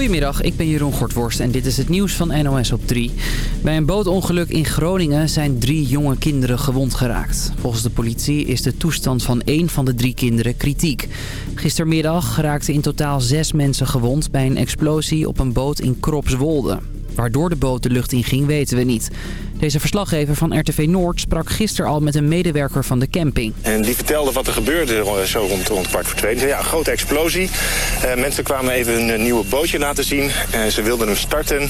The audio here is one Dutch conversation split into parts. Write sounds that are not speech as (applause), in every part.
Goedemiddag, ik ben Jeroen Gortworst en dit is het nieuws van NOS op 3. Bij een bootongeluk in Groningen zijn drie jonge kinderen gewond geraakt. Volgens de politie is de toestand van één van de drie kinderen kritiek. Gistermiddag raakten in totaal zes mensen gewond bij een explosie op een boot in Kropswolde. Waardoor de boot de lucht in ging weten we niet. Deze verslaggever van RTV Noord sprak gisteren al met een medewerker van de camping. En die vertelde wat er gebeurde eh, zo rond, rond kwart voor twee. Zei, ja, grote explosie. Uh, mensen kwamen even een nieuwe bootje laten zien. Uh, ze wilden hem starten.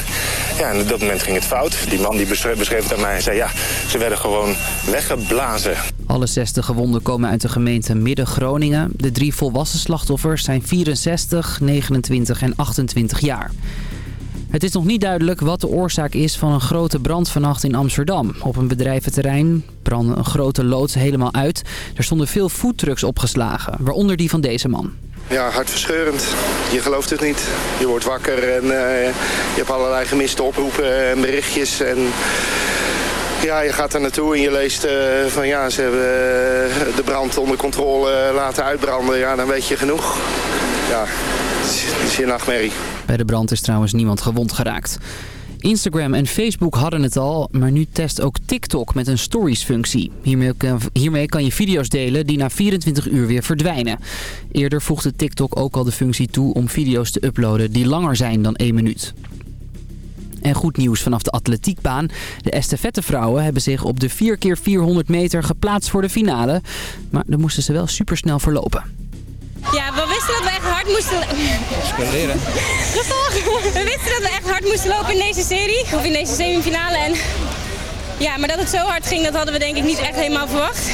Ja, en op dat moment ging het fout. Die man die beschreef, beschreef het aan mij. Hij zei, ja, ze werden gewoon weggeblazen. Alle 60 gewonden komen uit de gemeente Midden-Groningen. De drie volwassen slachtoffers zijn 64, 29 en 28 jaar. Het is nog niet duidelijk wat de oorzaak is van een grote brand vannacht in Amsterdam. Op een bedrijventerrein brandde een grote loods helemaal uit. Er stonden veel foodtrucks opgeslagen, waaronder die van deze man. Ja, hartverscheurend. Je gelooft het niet. Je wordt wakker en uh, je hebt allerlei gemiste oproepen en berichtjes. En ja, je gaat er naartoe en je leest uh, van ja, ze hebben uh, de brand onder controle laten uitbranden. Ja, dan weet je genoeg. Ja, het is je nachtmerrie. Bij de brand is trouwens niemand gewond geraakt. Instagram en Facebook hadden het al, maar nu test ook TikTok met een stories-functie. Hiermee, kan je video's delen die na 24 uur weer verdwijnen. Eerder voegde TikTok ook al de functie toe om video's te uploaden die langer zijn dan 1 minuut. En goed nieuws vanaf de atletiekbaan. De estafettevrouwen hebben zich op de 4x400 meter geplaatst voor de finale. Maar daar moesten ze wel supersnel verlopen. Ja, we wisten dat moesten... (laughs) We wisten dat we echt hard moesten lopen in deze serie. Of in deze semifinale. En ja, maar dat het zo hard ging, dat hadden we denk ik niet echt helemaal verwacht.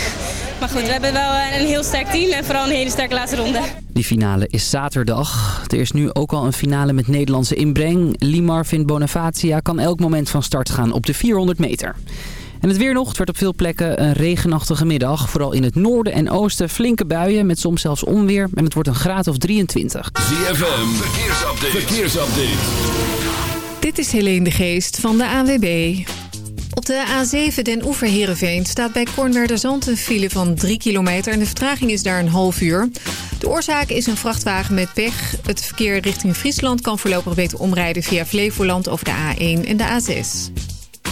Maar goed, we hebben wel een heel sterk team en vooral een hele sterke laatste ronde. Die finale is zaterdag. Er is nu ook al een finale met Nederlandse inbreng. Limar vindt Bonavacia kan elk moment van start gaan op de 400 meter. En het weer nog. Het wordt op veel plekken een regenachtige middag. Vooral in het noorden en oosten flinke buien met soms zelfs onweer. En het wordt een graad of 23. ZFM, verkeersupdate. verkeersupdate. Dit is Helene de Geest van de ANWB. Op de A7 Den Oever Heerenveen staat bij Kornwerderzand een file van 3 kilometer... en de vertraging is daar een half uur. De oorzaak is een vrachtwagen met pech. Het verkeer richting Friesland kan voorlopig beter omrijden via Flevoland over de A1 en de A6.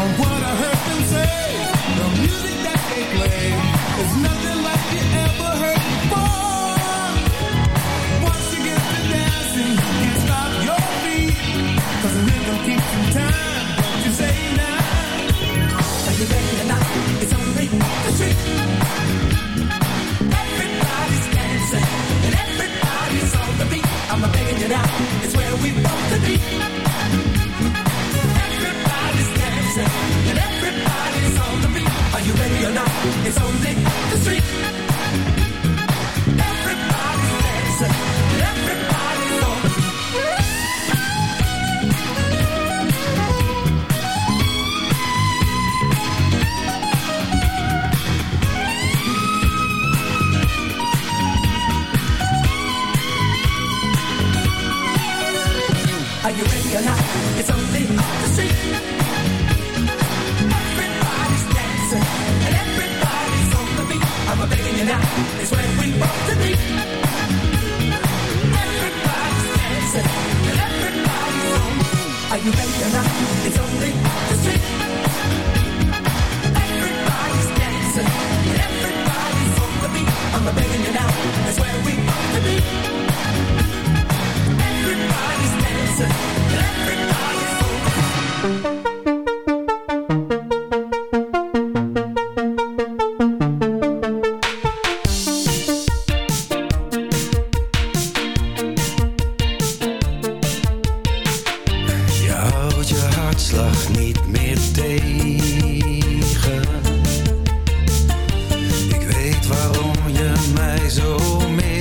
From what I So old man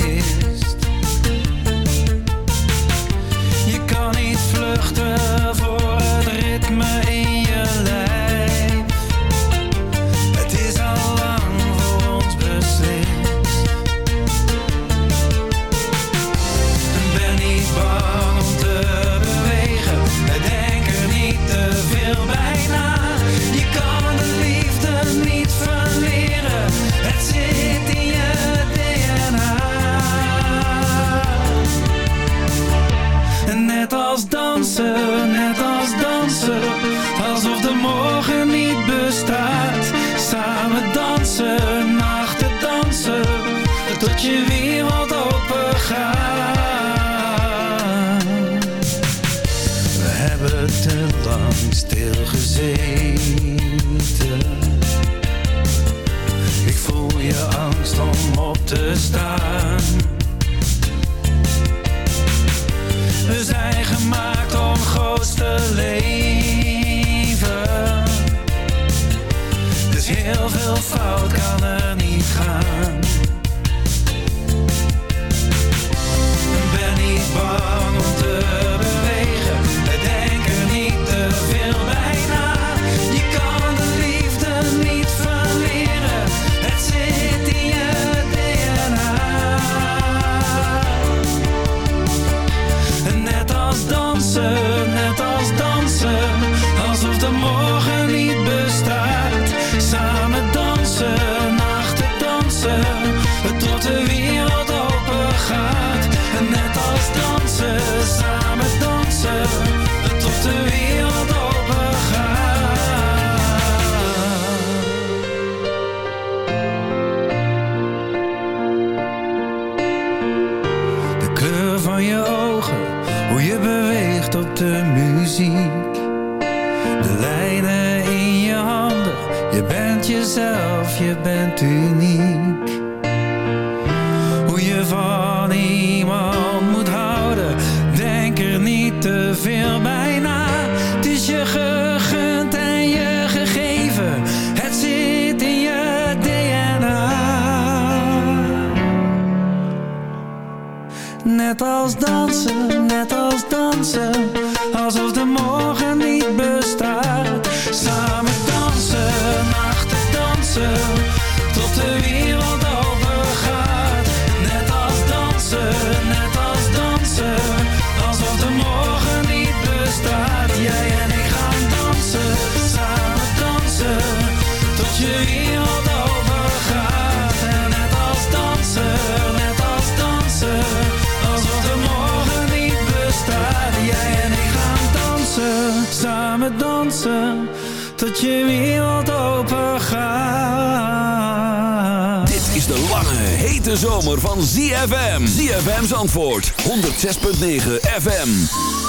Antwoord, 106.9 FM.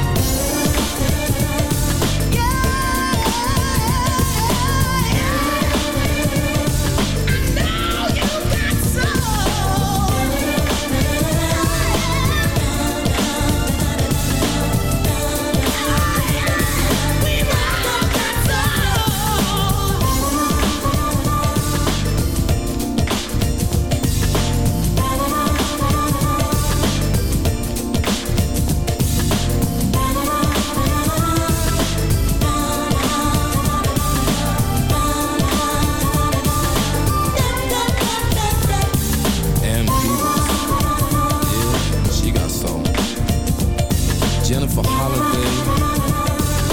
Jennifer Holliday,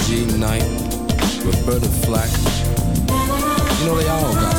G Knight, Roberta Flack. You know they all got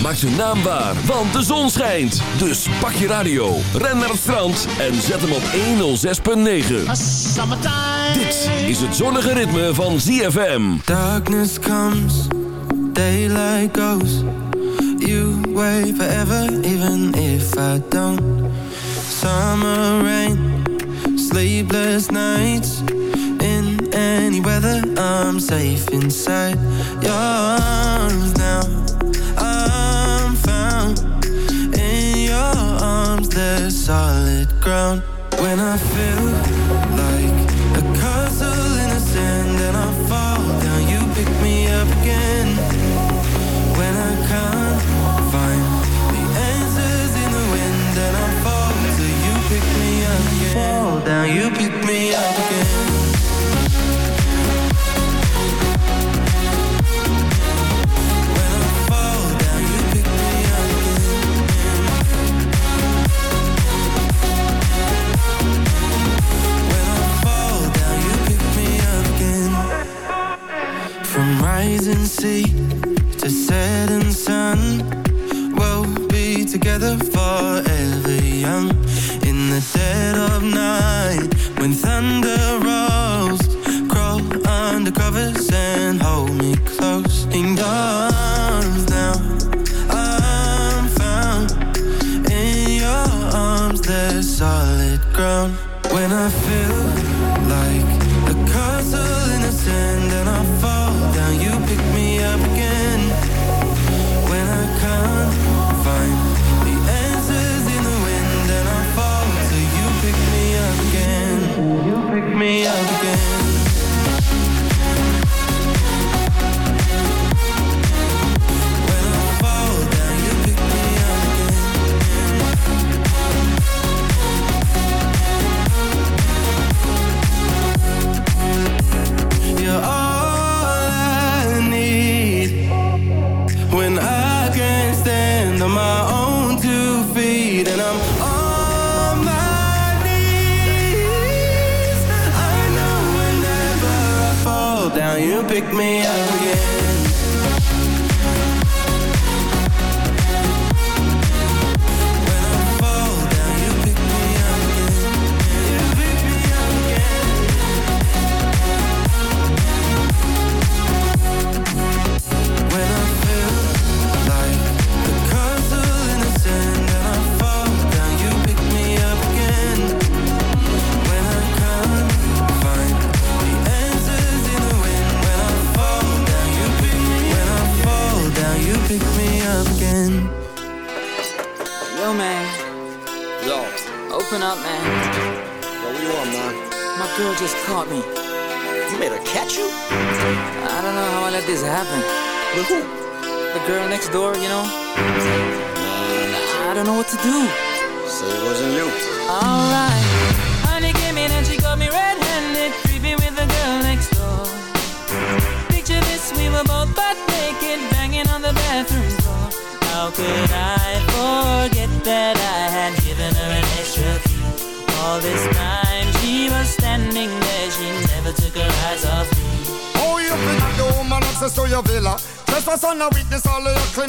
ZFM maakt zijn naam waar, want de zon schijnt. Dus pak je radio, ren naar het strand en zet hem op 106.9. Dit is het zonnige ritme van ZFM. Darkness comes, daylight goes. You wait forever, even if I don't. Summer rain, sleepless nights. In any weather, I'm safe inside your arms now. There's solid ground. When I feel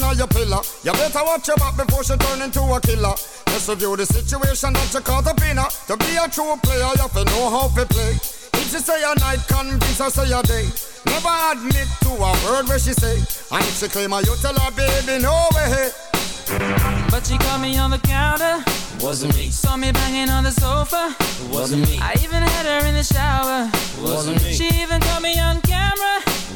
all your clean on your pillar. You better watch your back before she turn into a killer. Just review the situation that you caught up in her. To be a true player, you have to know how to play. If she say a night, convince her say a day. Never admit to a word where she say. And if she claim her, you tell her, baby, no way. But she caught me on the counter. Wasn't me. Saw me banging on the sofa. Wasn't me. I even had her in the shower. Wasn't me. She even caught me on camera.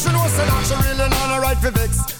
She know say that she really not a right for vex.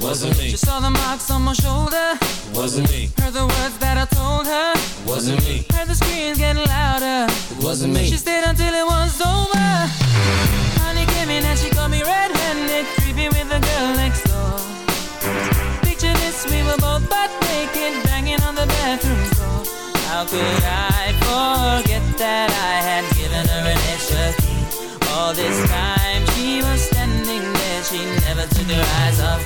Wasn't me. She saw the marks on my shoulder. Wasn't me. Heard the words that I told her. Wasn't me. Heard the screams getting louder. Wasn't me. She stayed until it was over. Honey came in and she got me red-handed, creepy with the girl next door. Picture this, we were both butt naked, banging on the bathroom floor. How could I forget that I had given her an extra key? All this time she was standing there, she never took her eyes off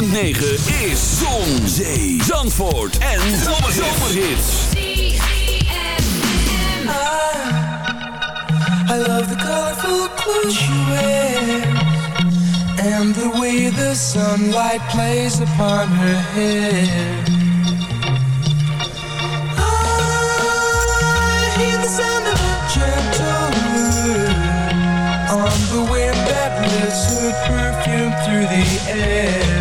106.9 is Zon, Zee, Zandvoort en Zomerhits. I love the colorful clothes you wear And the way the sunlight plays upon her hair. I hear the sound of a gentle On the wind that lifts her perfume through the air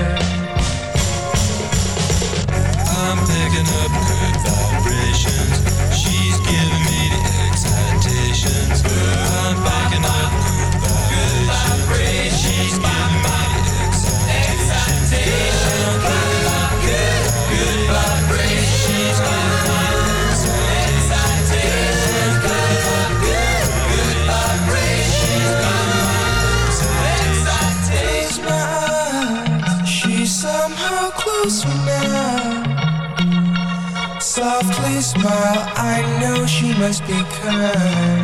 Smile, I know she must be kind.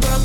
Ba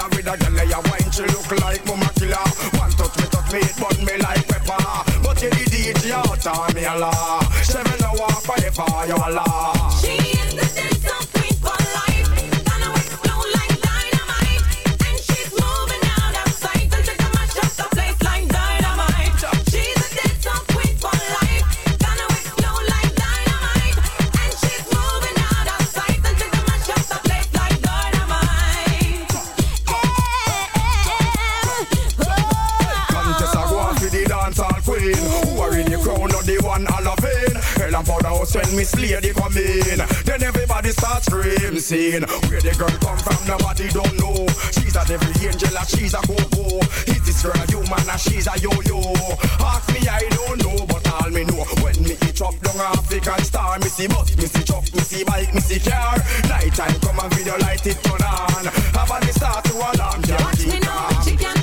killer with a girl lay a wine. She look like mama killer. One touch me, touch me, it burn me like pepper. But you the DJ out of me a Seven hour forever, you a She and Miss Lady come in. Then everybody starts screaming, saying, Where the girl come from, nobody don't know. She's a devil angel, and she's a go-go. Is this girl human, and she's a yo-yo? Ask me, I don't know, but all me know. When me eat chop down African star, me see bus, me see truck, me see bike, me see car. Night time come and video light it turn on. Have a start to alarm, Watch me now, she can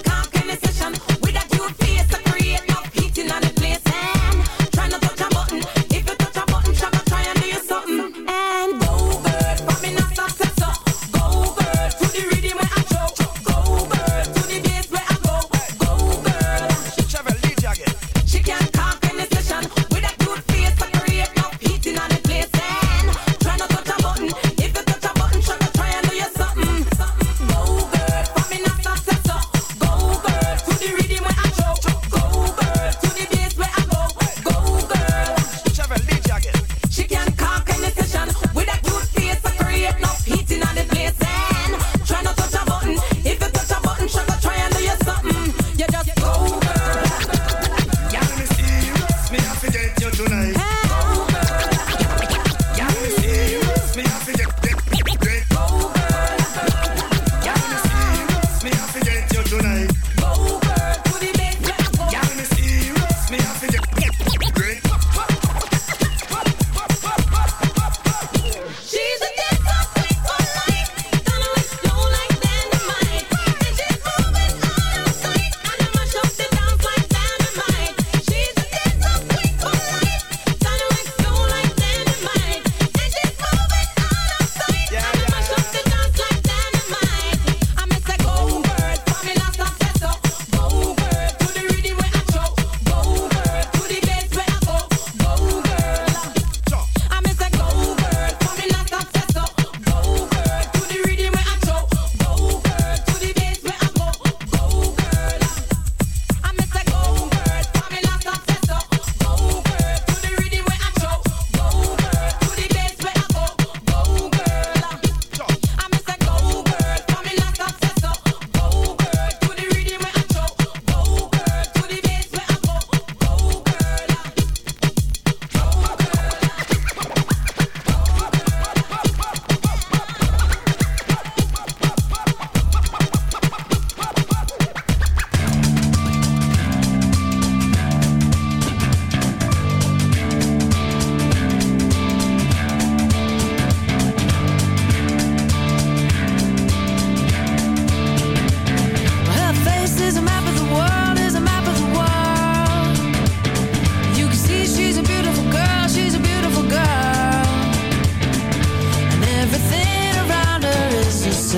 you tonight. Hey.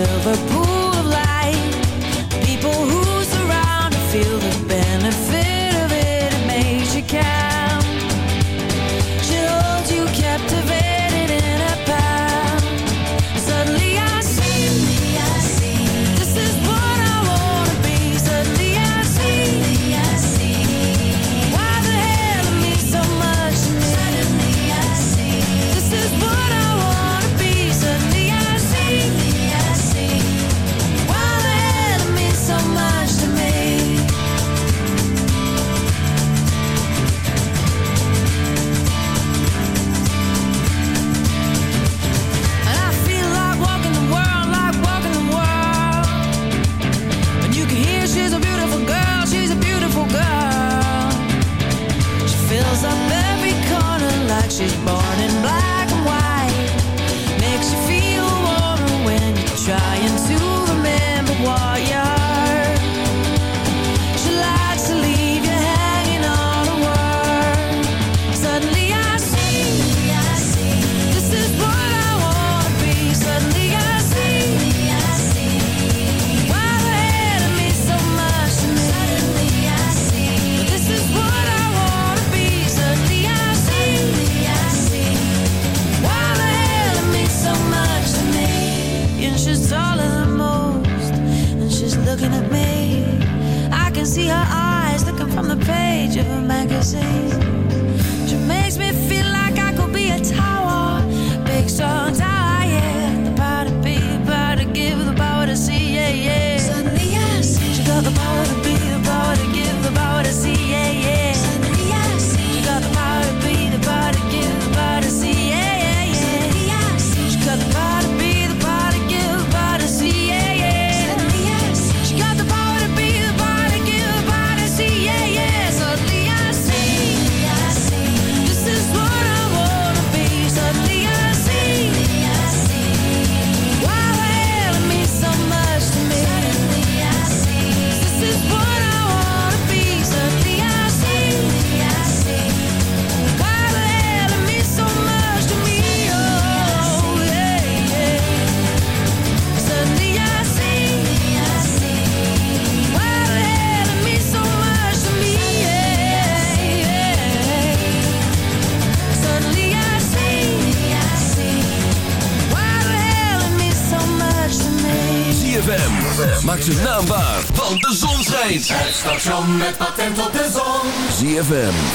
silver pool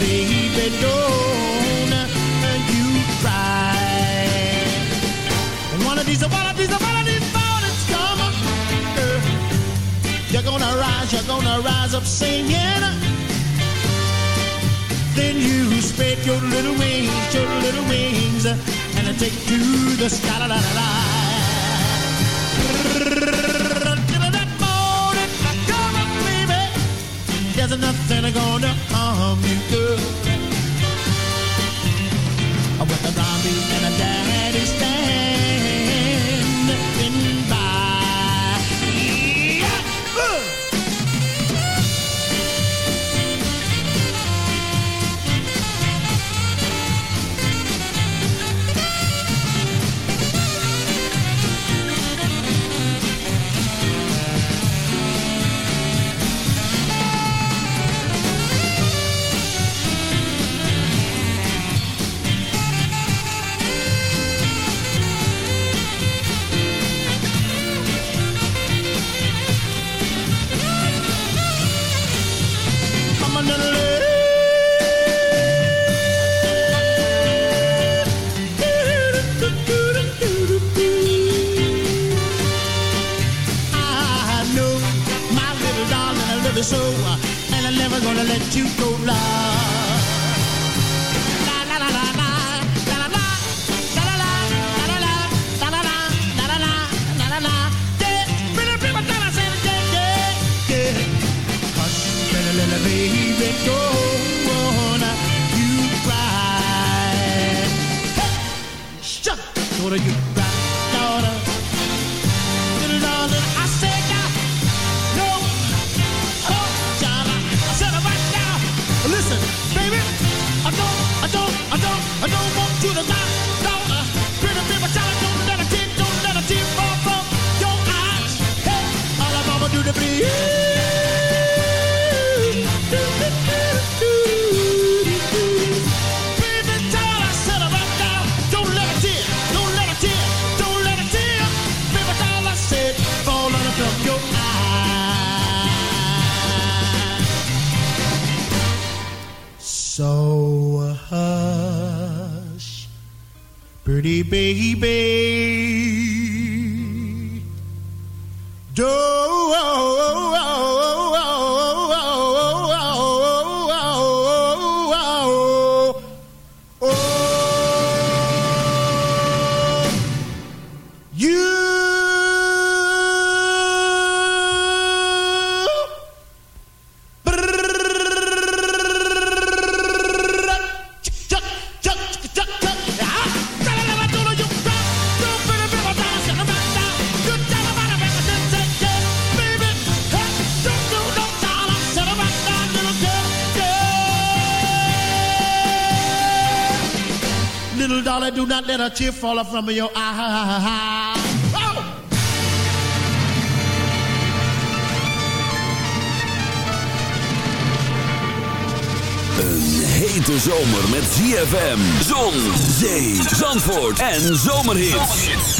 Baby, don't you cry. One of these, one of these, one of these mornings come, you're gonna rise, you're gonna rise up singing. Then you spread your little wings, your little wings, and take to the sky. La, la, la, la. gonna harm you. goodbye. Daughter. pretty baby. Don't you falling from your ah, eye. Oh! Een hete zomer met ZFM, zon, zee, zandvoort en zomerhit.